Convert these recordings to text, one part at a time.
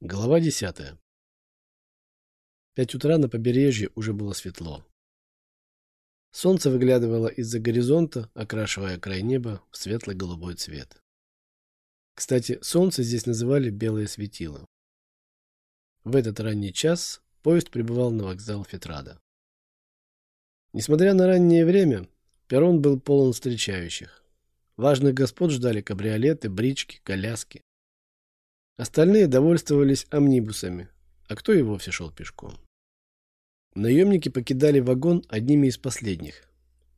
Глава десятая. Пять утра на побережье уже было светло. Солнце выглядывало из-за горизонта, окрашивая край неба в светлый голубой цвет. Кстати, солнце здесь называли белое светило. В этот ранний час поезд прибывал на вокзал Фетрада. Несмотря на раннее время, перрон был полон встречающих. Важных господ ждали кабриолеты, брички, коляски. Остальные довольствовались амнибусами, а кто и вовсе шел пешком. Наемники покидали вагон одними из последних.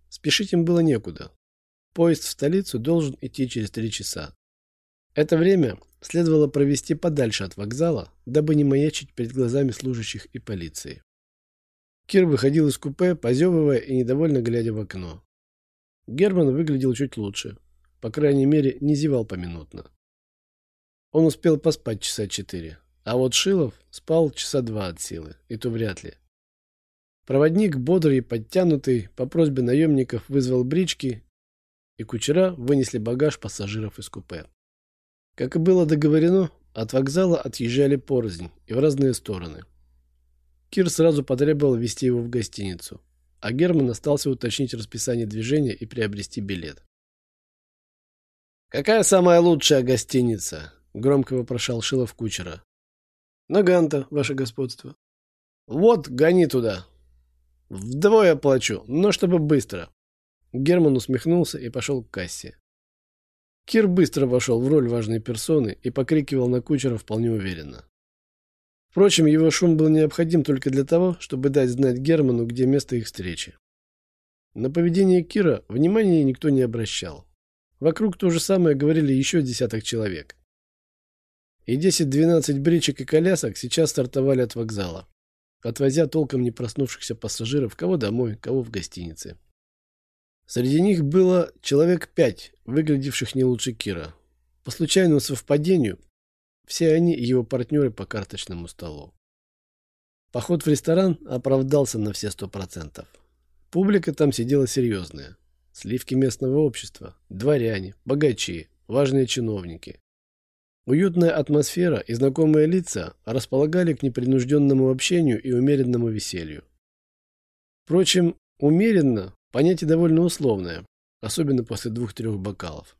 Спешить им было некуда. Поезд в столицу должен идти через три часа. Это время следовало провести подальше от вокзала, дабы не маячить перед глазами служащих и полиции. Кир выходил из купе, позевывая и недовольно глядя в окно. Герман выглядел чуть лучше. По крайней мере, не зевал поминутно. Он успел поспать часа четыре. А вот Шилов спал часа два от силы, и то вряд ли. Проводник, бодрый и подтянутый, по просьбе наемников вызвал брички, и кучера вынесли багаж пассажиров из купе. Как и было договорено, от вокзала отъезжали порознь и в разные стороны. Кир сразу потребовал вести его в гостиницу, а Герман остался уточнить расписание движения и приобрести билет. «Какая самая лучшая гостиница?» — громко вопрошал Шилов кучера. «Наганта, ваше господство». «Вот, гони туда», Вдвое плачу, но чтобы быстро. Герман усмехнулся и пошел к кассе. Кир быстро вошел в роль важной персоны и покрикивал на кучера вполне уверенно. Впрочем, его шум был необходим только для того, чтобы дать знать Герману, где место их встречи. На поведение Кира внимания никто не обращал. Вокруг то же самое говорили еще десяток человек. И 10-12 бричек и колясок сейчас стартовали от вокзала отвозя толком не проснувшихся пассажиров кого домой, кого в гостинице. Среди них было человек пять, выглядевших не лучше Кира. По случайному совпадению, все они его партнеры по карточному столу. Поход в ресторан оправдался на все сто процентов. Публика там сидела серьезная. Сливки местного общества, дворяне, богачи, важные чиновники. Уютная атмосфера и знакомые лица располагали к непринужденному общению и умеренному веселью. Впрочем, умеренно – понятие довольно условное, особенно после двух-трех бокалов.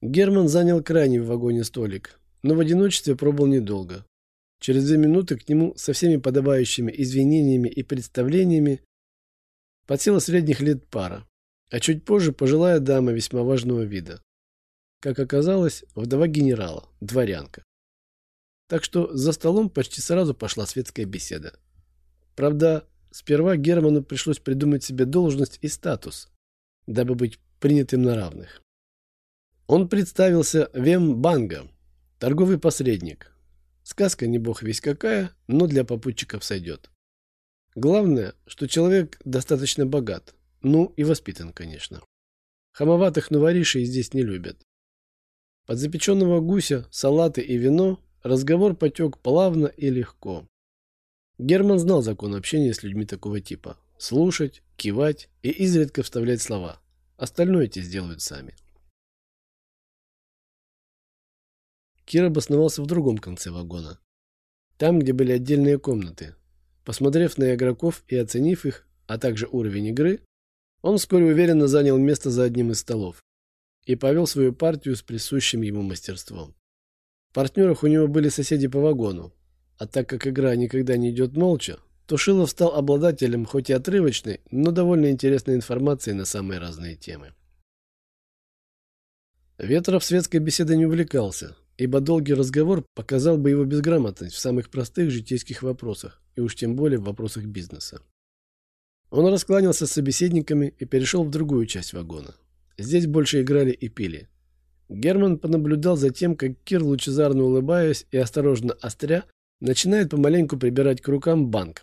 Герман занял крайний в вагоне столик, но в одиночестве пробыл недолго. Через две минуты к нему со всеми подобающими извинениями и представлениями подсела средних лет пара, а чуть позже пожилая дама весьма важного вида. Как оказалось, вдова генерала, дворянка. Так что за столом почти сразу пошла светская беседа. Правда, сперва Герману пришлось придумать себе должность и статус, дабы быть принятым на равных. Он представился Вем Банга, торговый посредник. Сказка не бог весь какая, но для попутчиков сойдет. Главное, что человек достаточно богат, ну и воспитан, конечно. Хамоватых новоришей здесь не любят. Под запеченного гуся, салаты и вино разговор потек плавно и легко. Герман знал закон общения с людьми такого типа. Слушать, кивать и изредка вставлять слова. Остальное эти сделают сами. Кир обосновался в другом конце вагона. Там, где были отдельные комнаты. Посмотрев на игроков и оценив их, а также уровень игры, он вскоре уверенно занял место за одним из столов и повел свою партию с присущим ему мастерством. В партнерах у него были соседи по вагону, а так как игра никогда не идет молча, то Шилов стал обладателем хоть и отрывочной, но довольно интересной информации на самые разные темы. Ветров светской беседой не увлекался, ибо долгий разговор показал бы его безграмотность в самых простых житейских вопросах, и уж тем более в вопросах бизнеса. Он раскланялся с собеседниками и перешел в другую часть вагона. Здесь больше играли и пили. Герман понаблюдал за тем, как Кир, лучезарно улыбаясь и осторожно остря, начинает помаленьку прибирать к рукам банк,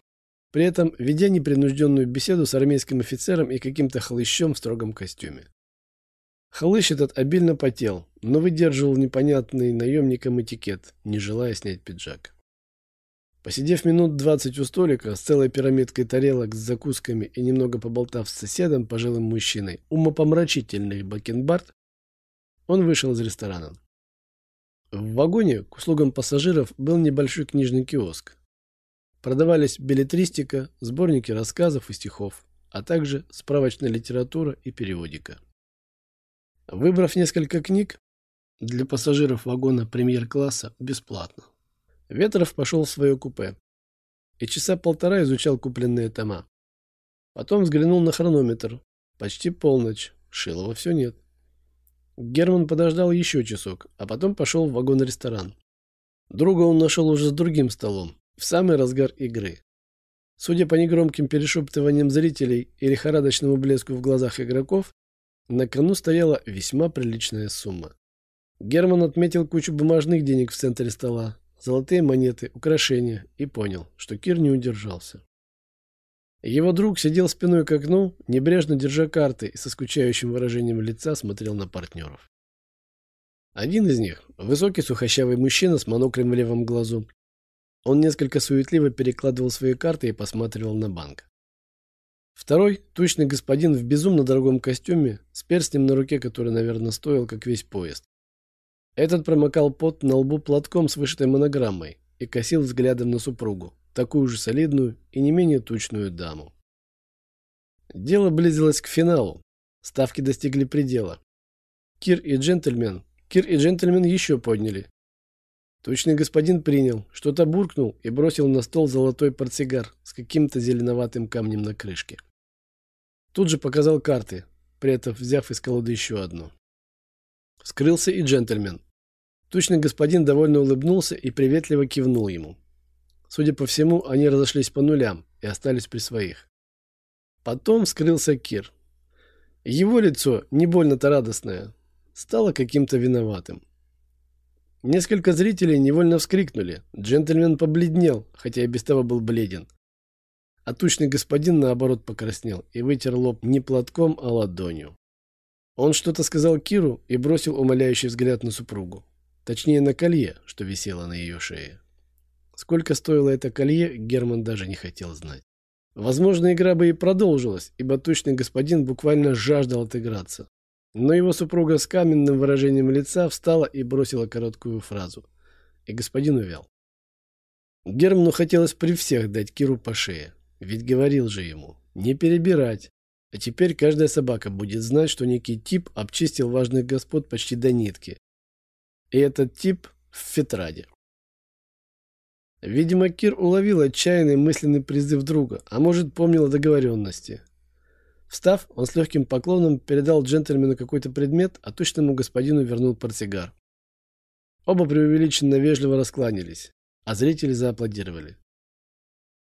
при этом ведя непринужденную беседу с армейским офицером и каким-то хлыщом в строгом костюме. Хлыщ этот обильно потел, но выдерживал непонятный наемникам этикет, не желая снять пиджак. Посидев минут двадцать у столика с целой пирамидкой тарелок с закусками и немного поболтав с соседом, пожилым мужчиной, умопомрачительный бакенбард, он вышел из ресторана. В вагоне к услугам пассажиров был небольшой книжный киоск. Продавались билетристика, сборники рассказов и стихов, а также справочная литература и периодика. Выбрав несколько книг, для пассажиров вагона премьер-класса бесплатно. Ветров пошел в свое купе и часа полтора изучал купленные тома. Потом взглянул на хронометр. Почти полночь. Шилова все нет. Герман подождал еще часок, а потом пошел в вагон-ресторан. Друга он нашел уже с другим столом, в самый разгар игры. Судя по негромким перешептываниям зрителей и лихорадочному блеску в глазах игроков, на кону стояла весьма приличная сумма. Герман отметил кучу бумажных денег в центре стола, золотые монеты, украшения и понял, что Кир не удержался. Его друг сидел спиной к окну, небрежно держа карты и со скучающим выражением лица смотрел на партнеров. Один из них, высокий сухощавый мужчина с моноклем в левом глазу, он несколько суетливо перекладывал свои карты и посматривал на банк. Второй, тучный господин в безумно дорогом костюме, с перстнем на руке, который, наверное, стоил, как весь поезд. Этот промокал пот на лбу платком с вышитой монограммой и косил взглядом на супругу, такую же солидную и не менее тучную даму. Дело близилось к финалу. Ставки достигли предела. Кир и джентльмен, Кир и джентльмен еще подняли. Тучный господин принял, что-то буркнул и бросил на стол золотой портсигар с каким-то зеленоватым камнем на крышке. Тут же показал карты, при этом взяв из колоды еще одну. Скрылся и джентльмен. Тучный господин довольно улыбнулся и приветливо кивнул ему. Судя по всему, они разошлись по нулям и остались при своих. Потом скрылся Кир. Его лицо, не больно-то радостное, стало каким-то виноватым. Несколько зрителей невольно вскрикнули. Джентльмен побледнел, хотя и без того был бледен. А тучный господин, наоборот, покраснел и вытер лоб не платком, а ладонью. Он что-то сказал Киру и бросил умоляющий взгляд на супругу. Точнее, на колье, что висело на ее шее. Сколько стоило это колье, Герман даже не хотел знать. Возможно, игра бы и продолжилась, ибо точный господин буквально жаждал отыграться. Но его супруга с каменным выражением лица встала и бросила короткую фразу. И господин увял. Герману хотелось при всех дать Киру по шее. Ведь говорил же ему, не перебирать. А теперь каждая собака будет знать, что некий тип обчистил важных господ почти до нитки. И этот тип в Фетраде. Видимо, Кир уловил отчаянный мысленный призыв друга, а может, помнил о договоренности. Встав, он с легким поклоном передал джентльмену какой-то предмет, а точному господину вернул портсигар. Оба преувеличенно вежливо раскланялись, а зрители зааплодировали.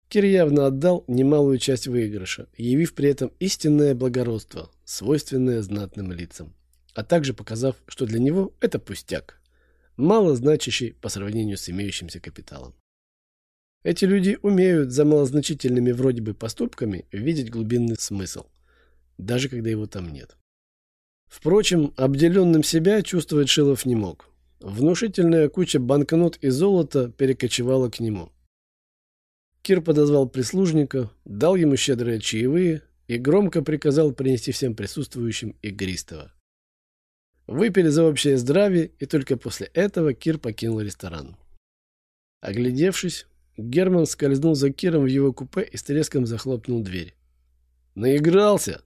Кир явно отдал немалую часть выигрыша, явив при этом истинное благородство, свойственное знатным лицам, а также показав, что для него это пустяк, мало значащий по сравнению с имеющимся капиталом. Эти люди умеют за малозначительными вроде бы поступками видеть глубинный смысл, даже когда его там нет. Впрочем, обделенным себя чувствовать Шилов не мог. Внушительная куча банкнот и золота перекочевала к нему. Кир подозвал прислужника, дал ему щедрые чаевые и громко приказал принести всем присутствующим игристого. Выпили за общее здравие, и только после этого Кир покинул ресторан. Оглядевшись, Герман скользнул за Киром в его купе и с треском захлопнул дверь. «Наигрался?»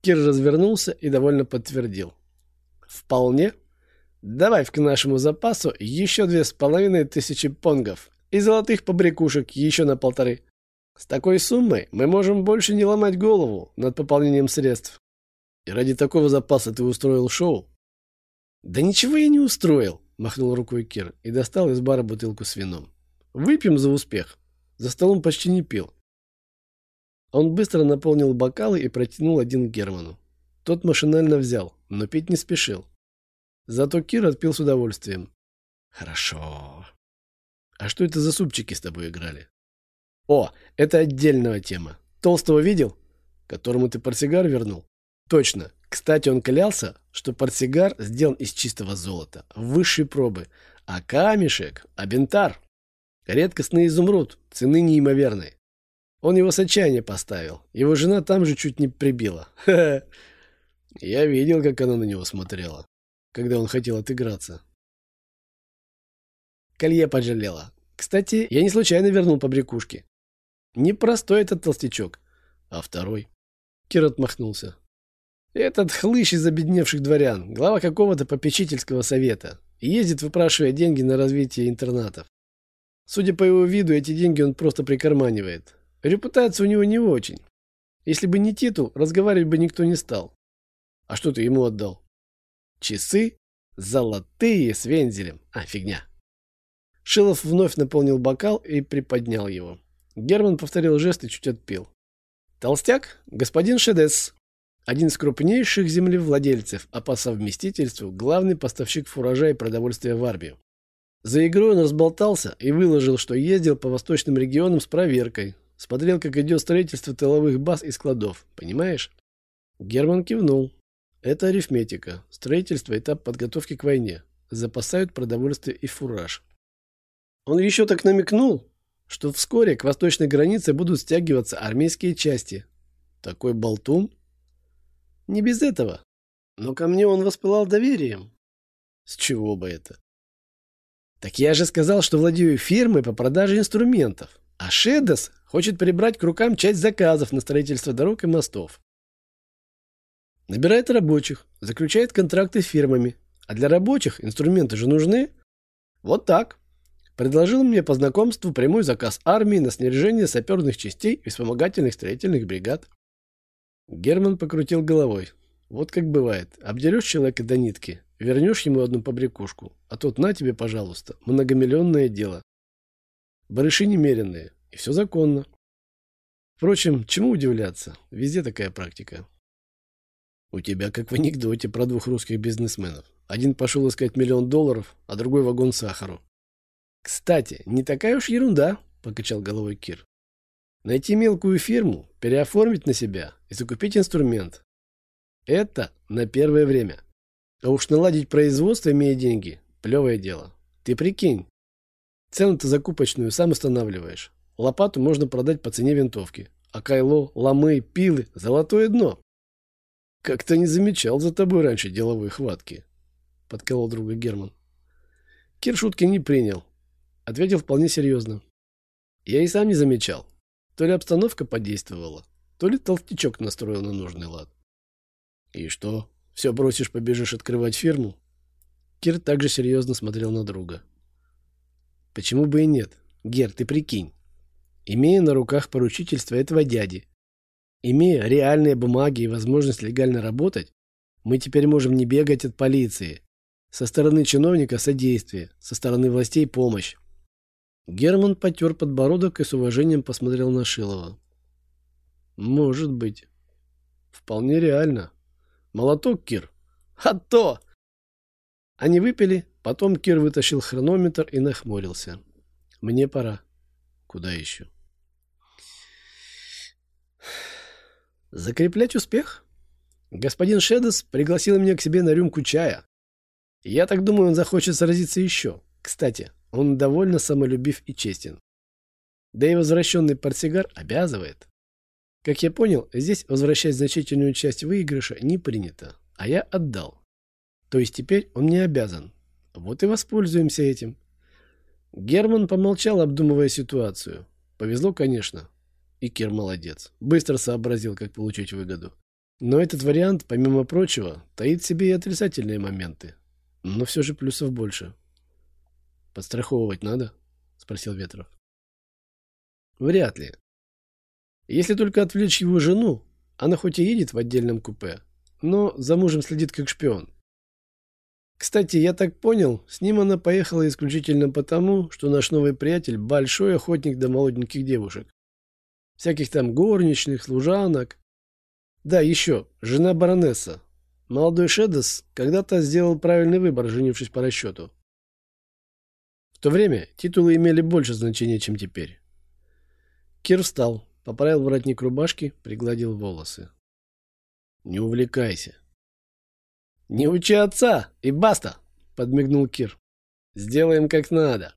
Кир развернулся и довольно подтвердил. «Вполне. Добавь к нашему запасу еще две с половиной тысячи понгов и золотых побрякушек еще на полторы. С такой суммой мы можем больше не ломать голову над пополнением средств. И ради такого запаса ты устроил шоу?» «Да ничего я не устроил», — махнул рукой Кир и достал из бара бутылку с вином. Выпьем за успех. За столом почти не пил. Он быстро наполнил бокалы и протянул один Герману. Тот машинально взял, но пить не спешил. Зато Кир отпил с удовольствием. Хорошо. А что это за супчики с тобой играли? О, это отдельная тема. Толстого видел? Которому ты портсигар вернул? Точно. Кстати, он клялся, что портсигар сделан из чистого золота, высшей пробы, а камешек — абентар. Редкостный изумруд, цены неимоверной. Он его с отчаяния поставил. Его жена там же чуть не прибила. Я видел, как она на него смотрела, когда он хотел отыграться. Колье пожалела. Кстати, я не случайно вернул побрякушки. Непростой этот толстячок. А второй? Кир отмахнулся. Этот хлыщ из обедневших дворян, глава какого-то попечительского совета, ездит, выпрашивая деньги на развитие интернатов. Судя по его виду, эти деньги он просто прикарманивает. Репутация у него не очень. Если бы не титул, разговаривать бы никто не стал. А что ты ему отдал? Часы? Золотые с вензелем. А, фигня. Шилов вновь наполнил бокал и приподнял его. Герман повторил жест и чуть отпил. Толстяк, господин Шедес, один из крупнейших землевладельцев, а по совместительству главный поставщик фуража и продовольствия в армию. За игрой он разболтался и выложил, что ездил по восточным регионам с проверкой, смотрел, как идет строительство тыловых баз и складов. Понимаешь? Герман кивнул. Это арифметика. Строительство – этап подготовки к войне. Запасают продовольствие и фураж. Он еще так намекнул, что вскоре к восточной границе будут стягиваться армейские части. Такой болтун? Не без этого. Но ко мне он воспылал доверием. С чего бы это? Так я же сказал, что владею фирмой по продаже инструментов. А Шедес хочет прибрать к рукам часть заказов на строительство дорог и мостов. Набирает рабочих, заключает контракты с фирмами. А для рабочих инструменты же нужны. Вот так. Предложил мне по знакомству прямой заказ армии на снаряжение саперных частей и вспомогательных строительных бригад. Герман покрутил головой. Вот как бывает. Обдерешь человека до нитки, вернешь ему одну побрякушку, а тот на тебе, пожалуйста, многомиллионное дело. Барыши немеренные, и все законно. Впрочем, чему удивляться? Везде такая практика. У тебя как в анекдоте про двух русских бизнесменов. Один пошел искать миллион долларов, а другой вагон сахару. Кстати, не такая уж ерунда, покачал головой Кир. Найти мелкую фирму, переоформить на себя и закупить инструмент. Это на первое время. А уж наладить производство, имея деньги, плевое дело. Ты прикинь. Цену-то закупочную сам устанавливаешь. Лопату можно продать по цене винтовки. А кайло, ломы, пилы – золотое дно. Как-то не замечал за тобой раньше деловой хватки. Подколол друга Герман. Кир шутки не принял. Ответил вполне серьезно. Я и сам не замечал. То ли обстановка подействовала, то ли толстячок настроил на нужный лад. И что, все бросишь, побежишь открывать фирму? Кир также серьезно смотрел на друга. Почему бы и нет? Гер, ты прикинь. Имея на руках поручительство этого дяди, имея реальные бумаги и возможность легально работать, мы теперь можем не бегать от полиции. Со стороны чиновника содействие, со стороны властей помощь. Герман потер подбородок и с уважением посмотрел на Шилова. «Может быть. Вполне реально. Молоток, Кир?» «А то!» Они выпили, потом Кир вытащил хронометр и нахмурился. «Мне пора». «Куда еще?» «Закреплять успех?» Господин Шедес пригласил меня к себе на рюмку чая. Я так думаю, он захочет сразиться еще. Кстати, он довольно самолюбив и честен. Да и возвращенный портсигар обязывает. Как я понял, здесь возвращать значительную часть выигрыша не принято, а я отдал. То есть теперь он не обязан. Вот и воспользуемся этим. Герман помолчал, обдумывая ситуацию. Повезло, конечно. И Кир молодец. Быстро сообразил, как получить выгоду. Но этот вариант, помимо прочего, таит в себе и отрицательные моменты. Но все же плюсов больше. Подстраховывать надо? Спросил Ветров. Вряд ли. Если только отвлечь его жену, она хоть и едет в отдельном купе, но за мужем следит как шпион. Кстати, я так понял, с ним она поехала исключительно потому, что наш новый приятель – большой охотник до молоденьких девушек. Всяких там горничных, служанок. Да, еще, жена баронесса. Молодой Шедес когда-то сделал правильный выбор, женившись по расчету то время титулы имели больше значения, чем теперь. Кир встал, поправил воротник рубашки, пригладил волосы. «Не увлекайся». «Не учи отца, и баста!» — подмигнул Кир. «Сделаем как надо».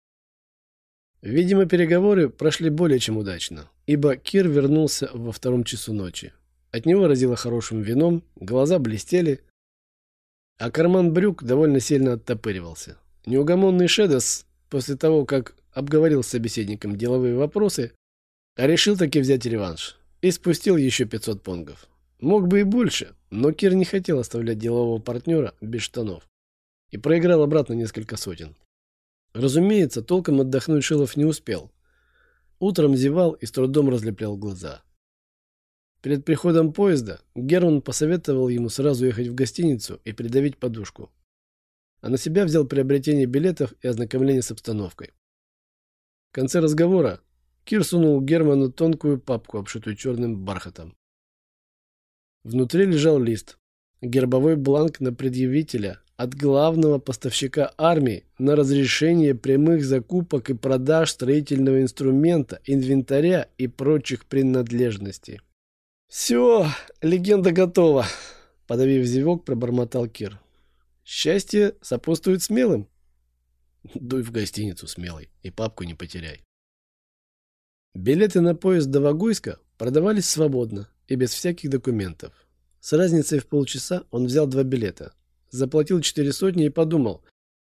Видимо, переговоры прошли более чем удачно, ибо Кир вернулся во втором часу ночи. От него разило хорошим вином, глаза блестели, а карман брюк довольно сильно оттопыривался. Неугомонный Шедос после того, как обговорил с собеседником деловые вопросы, решил таки взять реванш и спустил еще 500 понгов. Мог бы и больше, но Кир не хотел оставлять делового партнера без штанов и проиграл обратно несколько сотен. Разумеется, толком отдохнуть Шилов не успел. Утром зевал и с трудом разлеплял глаза. Перед приходом поезда Герман посоветовал ему сразу ехать в гостиницу и придавить подушку. А на себя взял приобретение билетов и ознакомление с обстановкой. В конце разговора Кир сунул Герману тонкую папку, обшитую черным бархатом. Внутри лежал лист. Гербовой бланк на предъявителя от главного поставщика армии на разрешение прямых закупок и продаж строительного инструмента, инвентаря и прочих принадлежностей. «Все, легенда готова», — подавив зевок, пробормотал Кир. «Счастье сопутствует смелым». «Дуй в гостиницу, смелый, и папку не потеряй». Билеты на поезд до Вагуйска продавались свободно и без всяких документов. С разницей в полчаса он взял два билета, заплатил четыре сотни и подумал,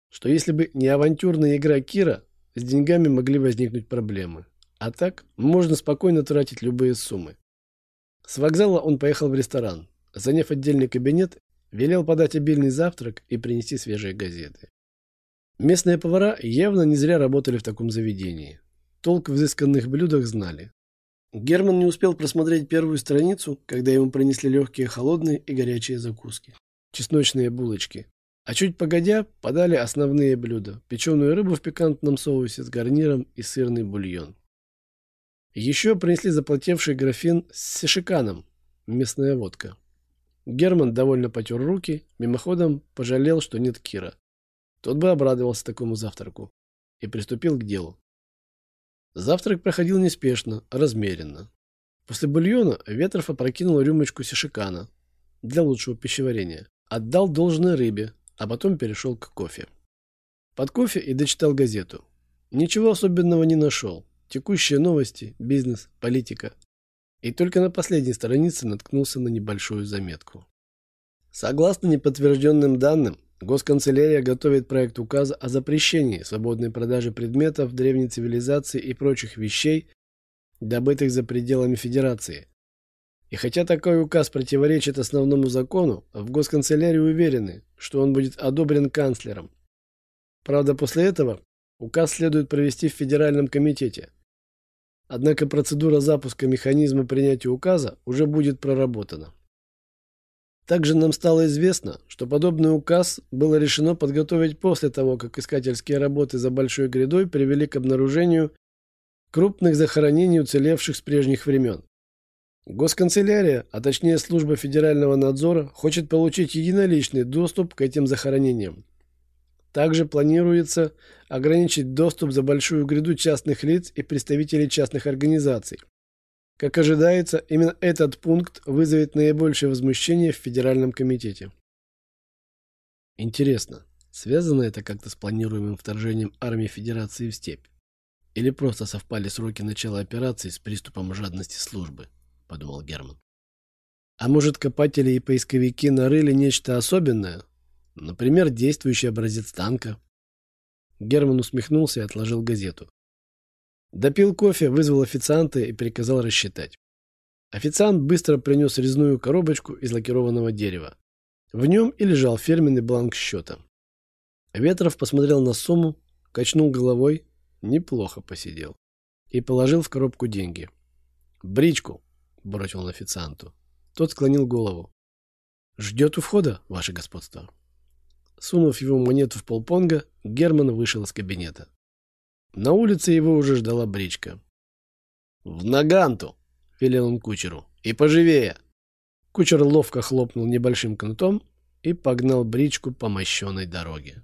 что если бы не авантюрная игра Кира, с деньгами могли возникнуть проблемы. А так можно спокойно тратить любые суммы. С вокзала он поехал в ресторан. Заняв отдельный кабинет, велел подать обильный завтрак и принести свежие газеты. Местные повара явно не зря работали в таком заведении. Толк в изысканных блюдах знали. Герман не успел просмотреть первую страницу, когда ему принесли легкие холодные и горячие закуски. Чесночные булочки. А чуть погодя подали основные блюда. Печеную рыбу в пикантном соусе с гарниром и сырный бульон. Еще принесли заплатевший графин с сешиканом, местная водка. Герман довольно потер руки, мимоходом пожалел, что нет Кира. Тот бы обрадовался такому завтраку и приступил к делу. Завтрак проходил неспешно, размеренно. После бульона Ветров опрокинул рюмочку сешикана для лучшего пищеварения, отдал должное рыбе, а потом перешел к кофе. Под кофе и дочитал газету. Ничего особенного не нашел. Текущие новости, бизнес, политика. И только на последней странице наткнулся на небольшую заметку. Согласно неподтвержденным данным, Госканцелярия готовит проект указа о запрещении свободной продажи предметов древней цивилизации и прочих вещей, добытых за пределами Федерации. И хотя такой указ противоречит основному закону, в Госканцелярии уверены, что он будет одобрен канцлером. Правда, после этого указ следует провести в Федеральном комитете, Однако процедура запуска механизма принятия указа уже будет проработана. Также нам стало известно, что подобный указ было решено подготовить после того, как искательские работы за Большой грядой привели к обнаружению крупных захоронений уцелевших с прежних времен. Госканцелярия, а точнее служба федерального надзора, хочет получить единоличный доступ к этим захоронениям. Также планируется ограничить доступ за большую гряду частных лиц и представителей частных организаций. Как ожидается, именно этот пункт вызовет наибольшее возмущение в Федеральном комитете. Интересно, связано это как-то с планируемым вторжением армии Федерации в степь? Или просто совпали сроки начала операции с приступом жадности службы? Подумал Герман. А может, копатели и поисковики нарыли нечто особенное, Например, действующий образец танка. Герман усмехнулся и отложил газету. Допил кофе, вызвал официанта и приказал рассчитать. Официант быстро принес резную коробочку из лакированного дерева. В нем и лежал фирменный бланк счета. Ветров посмотрел на сумму, качнул головой, неплохо посидел, и положил в коробку деньги. «Бричку!» – бросил он официанту. Тот склонил голову. «Ждет у входа, ваше господство». Сунув его монету в полпонга, Герман вышел из кабинета. На улице его уже ждала бричка. «В Наганту!» — велел он кучеру. «И поживее!» Кучер ловко хлопнул небольшим кнутом и погнал бричку по мощенной дороге.